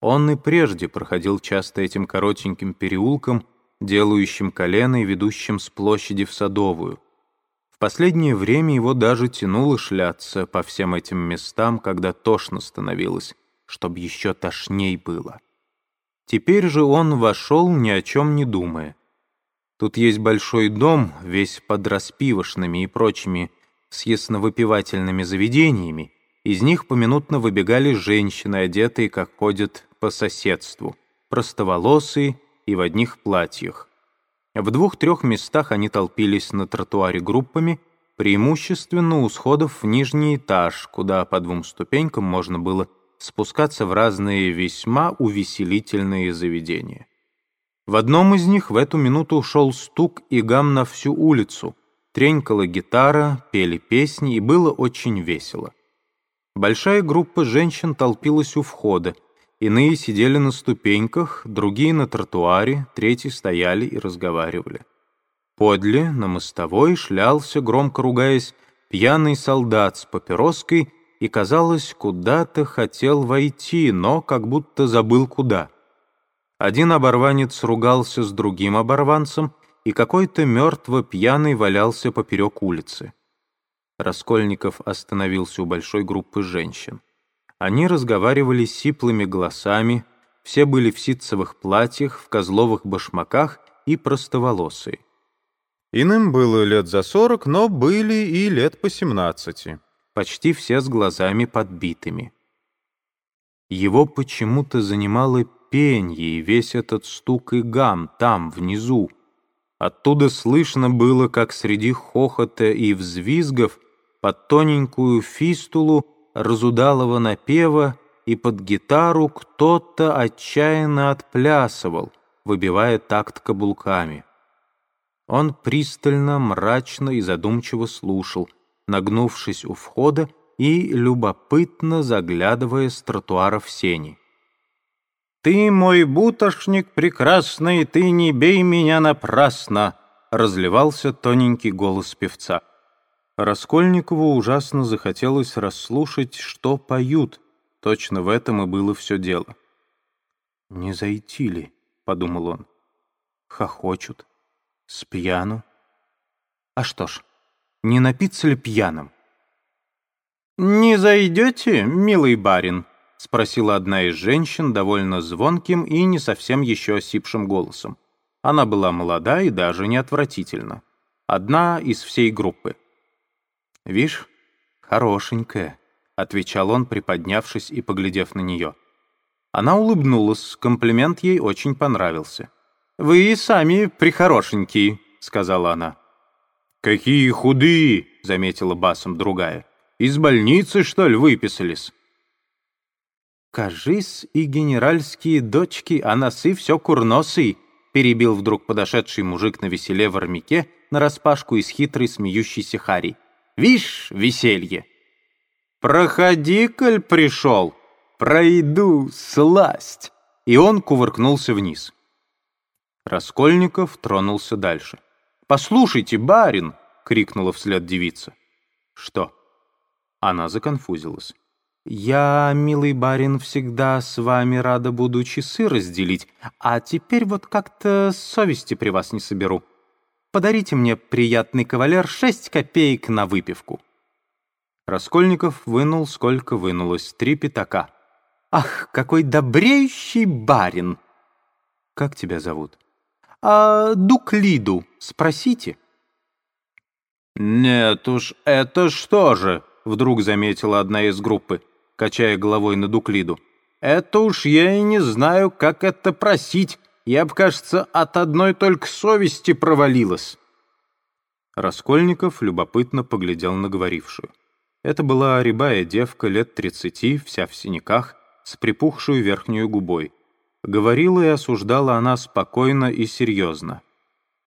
Он и прежде проходил часто этим коротеньким переулком, делающим колено и ведущим с площади в Садовую. В последнее время его даже тянуло шляться по всем этим местам, когда тошно становилось, чтобы еще тошней было. Теперь же он вошел, ни о чем не думая. Тут есть большой дом, весь под распивошными и прочими съестно-выпивательными заведениями. Из них поминутно выбегали женщины, одетые, как ходят по соседству, простоволосые и в одних платьях. В двух-трех местах они толпились на тротуаре группами, преимущественно у сходов в нижний этаж, куда по двум ступенькам можно было спускаться в разные весьма увеселительные заведения. В одном из них в эту минуту ушел стук и гам на всю улицу, тренькала гитара, пели песни, и было очень весело. Большая группа женщин толпилась у входа, иные сидели на ступеньках, другие на тротуаре, третьи стояли и разговаривали. Подле, на мостовой, шлялся, громко ругаясь, пьяный солдат с папироской и, казалось, куда-то хотел войти, но как будто забыл куда. Один оборванец ругался с другим оборванцем, и какой-то мертво пьяный валялся поперек улицы. Раскольников остановился у большой группы женщин. Они разговаривали сиплыми голосами, все были в ситцевых платьях, в козловых башмаках и простоволосые. Иным было лет за сорок, но были и лет по семнадцати почти все с глазами подбитыми. Его почему-то занимало пенье и весь этот стук и гам там, внизу. Оттуда слышно было, как среди хохота и взвизгов под тоненькую фистулу разудалого напева и под гитару кто-то отчаянно отплясывал, выбивая такт каблуками. Он пристально, мрачно и задумчиво слушал — нагнувшись у входа и любопытно заглядывая с тротуара в сени. «Ты мой бутошник прекрасный, ты не бей меня напрасно!» разливался тоненький голос певца. Раскольникову ужасно захотелось расслушать, что поют. Точно в этом и было все дело. «Не зайти ли?» — подумал он. «Хохочут. Спьяну. А что ж, не напиться ли пьяным? «Не зайдете, милый барин?» — спросила одна из женщин довольно звонким и не совсем еще осипшим голосом. Она была молода и даже не отвратительна. Одна из всей группы. «Вишь, хорошенькая», — отвечал он, приподнявшись и поглядев на нее. Она улыбнулась, комплимент ей очень понравился. «Вы и сами прихорошенькие», — сказала она. «Какие худые!» — заметила басом другая. «Из больницы, что ли, выписались?» «Кажись, и генеральские дочки, а носы все курносый», — перебил вдруг подошедший мужик на веселе в армяке нараспашку из хитрой смеющейся Хари. «Вишь, веселье!» «Проходи, коль пришел! Пройду, сласть!» И он кувыркнулся вниз. Раскольников тронулся дальше. «Послушайте, барин!» — крикнула вслед девица. «Что?» Она законфузилась. «Я, милый барин, всегда с вами рада буду часы разделить, а теперь вот как-то совести при вас не соберу. Подарите мне, приятный кавалер, шесть копеек на выпивку». Раскольников вынул, сколько вынулось, три пятака. «Ах, какой добреющий барин!» «Как тебя зовут?» а Дуклиду спросите». «Нет уж, это что же?» — вдруг заметила одна из группы, качая головой на Дуклиду. «Это уж я и не знаю, как это просить. Я б, кажется, от одной только совести провалилась». Раскольников любопытно поглядел на говорившую. Это была рябая девка лет тридцати, вся в синяках, с припухшую верхнюю губой. Говорила и осуждала она спокойно и серьезно.